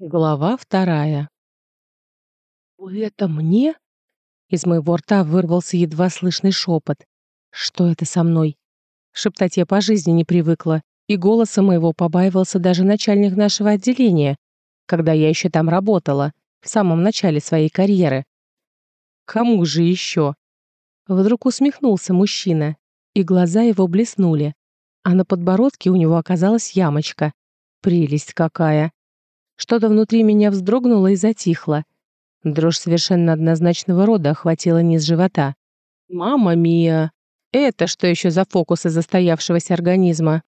Глава вторая. «Это мне?» Из моего рта вырвался едва слышный шепот. «Что это со мной?» Шептать я по жизни не привыкла, и голоса моего побаивался даже начальник нашего отделения, когда я еще там работала, в самом начале своей карьеры. Кому же еще? Вдруг усмехнулся мужчина, и глаза его блеснули, а на подбородке у него оказалась ямочка. Прелесть какая! Что-то внутри меня вздрогнуло и затихло. Дрожь совершенно однозначного рода охватила низ живота. «Мама Мия! Это что еще за фокусы застоявшегося организма?»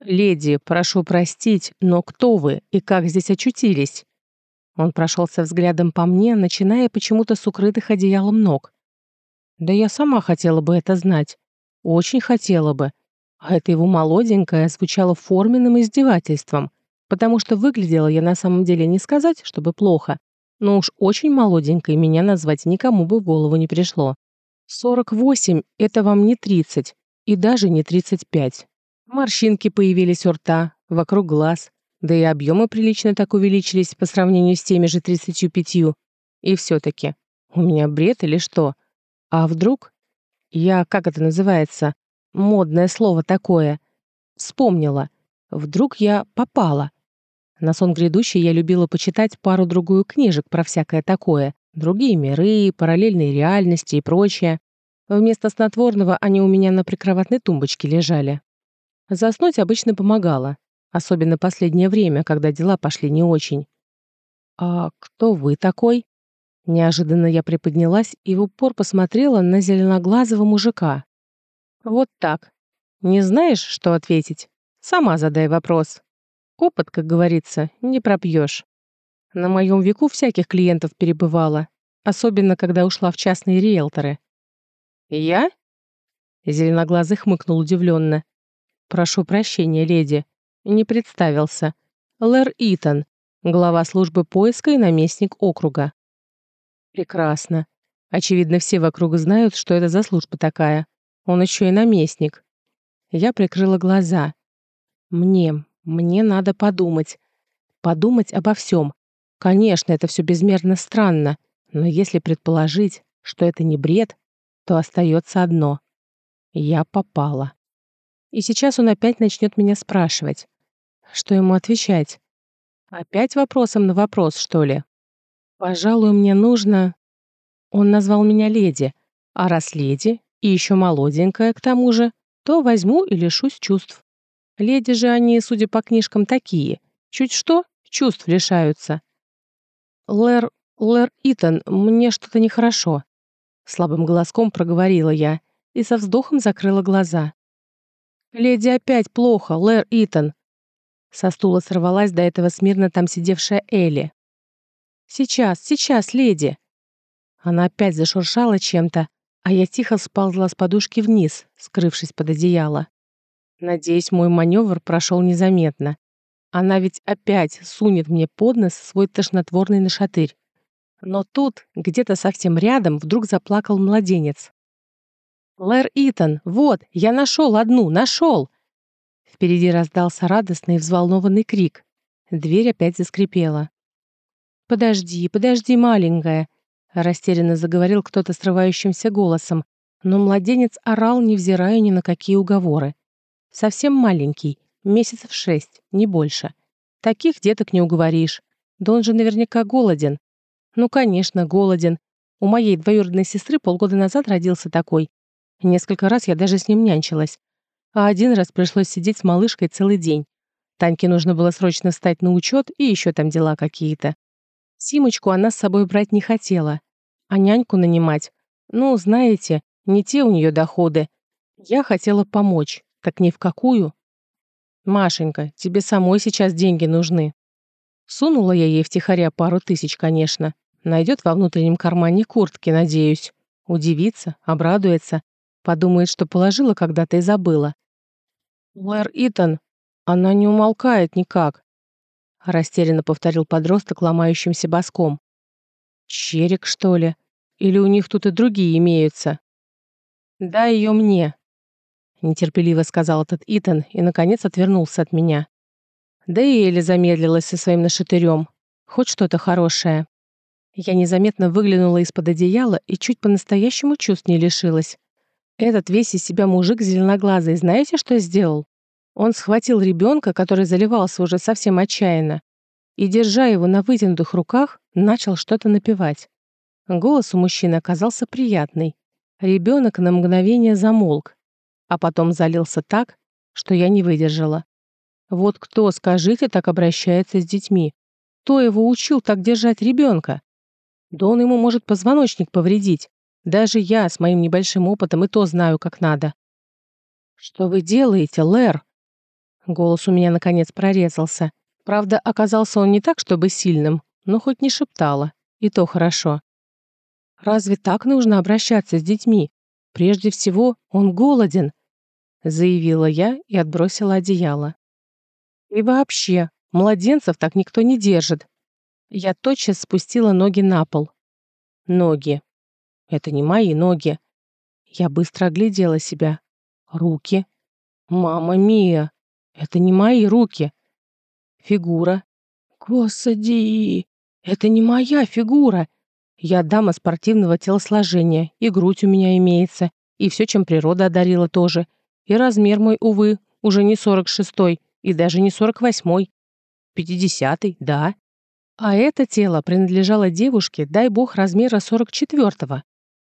«Леди, прошу простить, но кто вы и как здесь очутились?» Он прошелся взглядом по мне, начиная почему-то с укрытых одеялом ног. «Да я сама хотела бы это знать. Очень хотела бы. А это его молоденькое звучало форменным издевательством потому что выглядела я на самом деле не сказать, чтобы плохо, но уж очень молоденькой меня назвать никому бы в голову не пришло. 48 — это вам не 30, и даже не 35. Морщинки появились у рта, вокруг глаз, да и объемы прилично так увеличились по сравнению с теми же 35. И все-таки, у меня бред или что? А вдруг? Я, как это называется? Модное слово такое. Вспомнила. Вдруг я попала. На сон грядущий я любила почитать пару-другую книжек про всякое такое, другие миры, параллельные реальности и прочее. Вместо снотворного они у меня на прикроватной тумбочке лежали. Заснуть обычно помогало, особенно последнее время, когда дела пошли не очень. «А кто вы такой?» Неожиданно я приподнялась и в упор посмотрела на зеленоглазого мужика. «Вот так. Не знаешь, что ответить? Сама задай вопрос». Опыт, как говорится, не пропьешь. На моем веку всяких клиентов перебывало, особенно когда ушла в частные риэлторы. «Я?» Зеленоглазый хмыкнул удивленно. «Прошу прощения, леди. Не представился. Лэр Итан, глава службы поиска и наместник округа». «Прекрасно. Очевидно, все вокруг знают, что это за служба такая. Он еще и наместник». Я прикрыла глаза. Мне, мне надо подумать. Подумать обо всем. Конечно, это все безмерно странно, но если предположить, что это не бред, то остается одно. Я попала. И сейчас он опять начнет меня спрашивать. Что ему отвечать? Опять вопросом на вопрос, что ли? Пожалуй, мне нужно... Он назвал меня леди, а раз леди, и еще молоденькая к тому же, то возьму и лишусь чувств. Леди же они, судя по книжкам, такие. Чуть что, чувств лишаются. Лэр... Лэр Итан, мне что-то нехорошо. Слабым голоском проговорила я и со вздохом закрыла глаза. «Леди опять плохо, Лэр Итан!» Со стула сорвалась до этого смирно там сидевшая Элли. «Сейчас, сейчас, леди!» Она опять зашуршала чем-то, а я тихо сползла с подушки вниз, скрывшись под одеяло. Надеюсь, мой маневр прошел незаметно. Она ведь опять сунет мне под нос свой тошнотворный нашатырь. Но тут, где-то совсем рядом, вдруг заплакал младенец. «Лэр Итан, вот, я нашел одну, нашел!» Впереди раздался радостный и взволнованный крик. Дверь опять заскрипела. «Подожди, подожди, маленькая!» Растерянно заговорил кто-то срывающимся голосом, но младенец орал, невзирая ни на какие уговоры. Совсем маленький, месяцев шесть, не больше. Таких деток не уговоришь. Да он же наверняка голоден. Ну, конечно, голоден. У моей двоюродной сестры полгода назад родился такой. Несколько раз я даже с ним нянчилась. А один раз пришлось сидеть с малышкой целый день. Таньке нужно было срочно встать на учет и еще там дела какие-то. Симочку она с собой брать не хотела. А няньку нанимать? Ну, знаете, не те у нее доходы. Я хотела помочь так ни в какую. Машенька, тебе самой сейчас деньги нужны. Сунула я ей втихаря пару тысяч, конечно. Найдет во внутреннем кармане куртки, надеюсь. Удивится, обрадуется. Подумает, что положила когда-то и забыла. Лэр Итан, она не умолкает никак. Растерянно повторил подросток ломающимся боском. Черик, что ли? Или у них тут и другие имеются? Дай ее мне, нетерпеливо сказал этот Итан и, наконец, отвернулся от меня. Да и Эля замедлилась со своим нашатырем. Хоть что-то хорошее. Я незаметно выглянула из-под одеяла и чуть по-настоящему чувств не лишилась. Этот весь из себя мужик зеленоглазый, знаете, что сделал? Он схватил ребенка, который заливался уже совсем отчаянно, и, держа его на вытянутых руках, начал что-то напевать. Голос у мужчины оказался приятный. Ребенок на мгновение замолк, а потом залился так, что я не выдержала. Вот кто, скажите, так обращается с детьми? Кто его учил так держать ребенка? Да он ему может позвоночник повредить. Даже я с моим небольшим опытом и то знаю, как надо. «Что вы делаете, Лэр?» Голос у меня наконец прорезался. Правда, оказался он не так, чтобы сильным, но хоть не шептала. И то хорошо. «Разве так нужно обращаться с детьми? Прежде всего, он голоден», заявила я и отбросила одеяло. «И вообще, младенцев так никто не держит». Я тотчас спустила ноги на пол. Ноги. Это не мои ноги. Я быстро оглядела себя. Руки. Мама Мия. Это не мои руки. Фигура. Господи, это не моя фигура. Я дама спортивного телосложения, и грудь у меня имеется, и все, чем природа одарила тоже. И размер мой, увы, уже не 46-й, и даже не 48-й. 50-й, да. А это тело принадлежало девушке, дай бог, размера 44-го.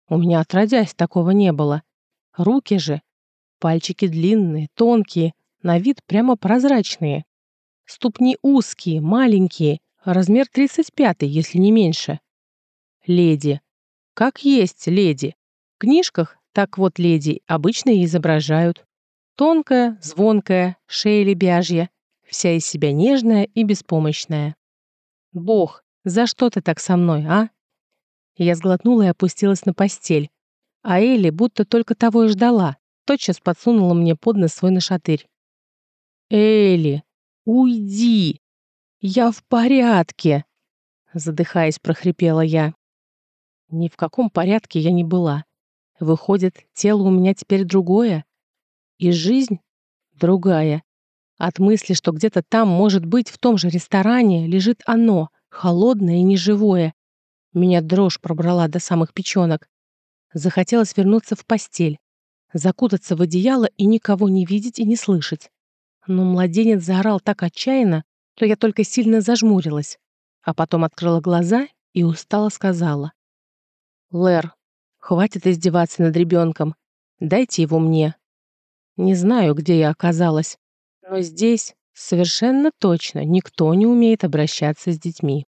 У меня отродясь такого не было. Руки же. Пальчики длинные, тонкие, на вид прямо прозрачные. Ступни узкие, маленькие, размер 35 если не меньше. Леди. Как есть леди. В книжках так вот леди обычно изображают. Тонкая, звонкая, шея лебяжья, вся из себя нежная и беспомощная. «Бог, за что ты так со мной, а?» Я сглотнула и опустилась на постель. А Элли будто только того и ждала, тотчас подсунула мне под нос свой нашатырь. «Элли, уйди! Я в порядке!» Задыхаясь, прохрипела я. Ни в каком порядке я не была. Выходит, тело у меня теперь другое? И жизнь другая. От мысли, что где-то там, может быть, в том же ресторане, лежит оно, холодное и неживое. Меня дрожь пробрала до самых печенок. Захотелось вернуться в постель, закутаться в одеяло и никого не видеть и не слышать. Но младенец заорал так отчаянно, что я только сильно зажмурилась, а потом открыла глаза и устало сказала. «Лэр, хватит издеваться над ребенком. Дайте его мне. Не знаю, где я оказалась, но здесь совершенно точно никто не умеет обращаться с детьми».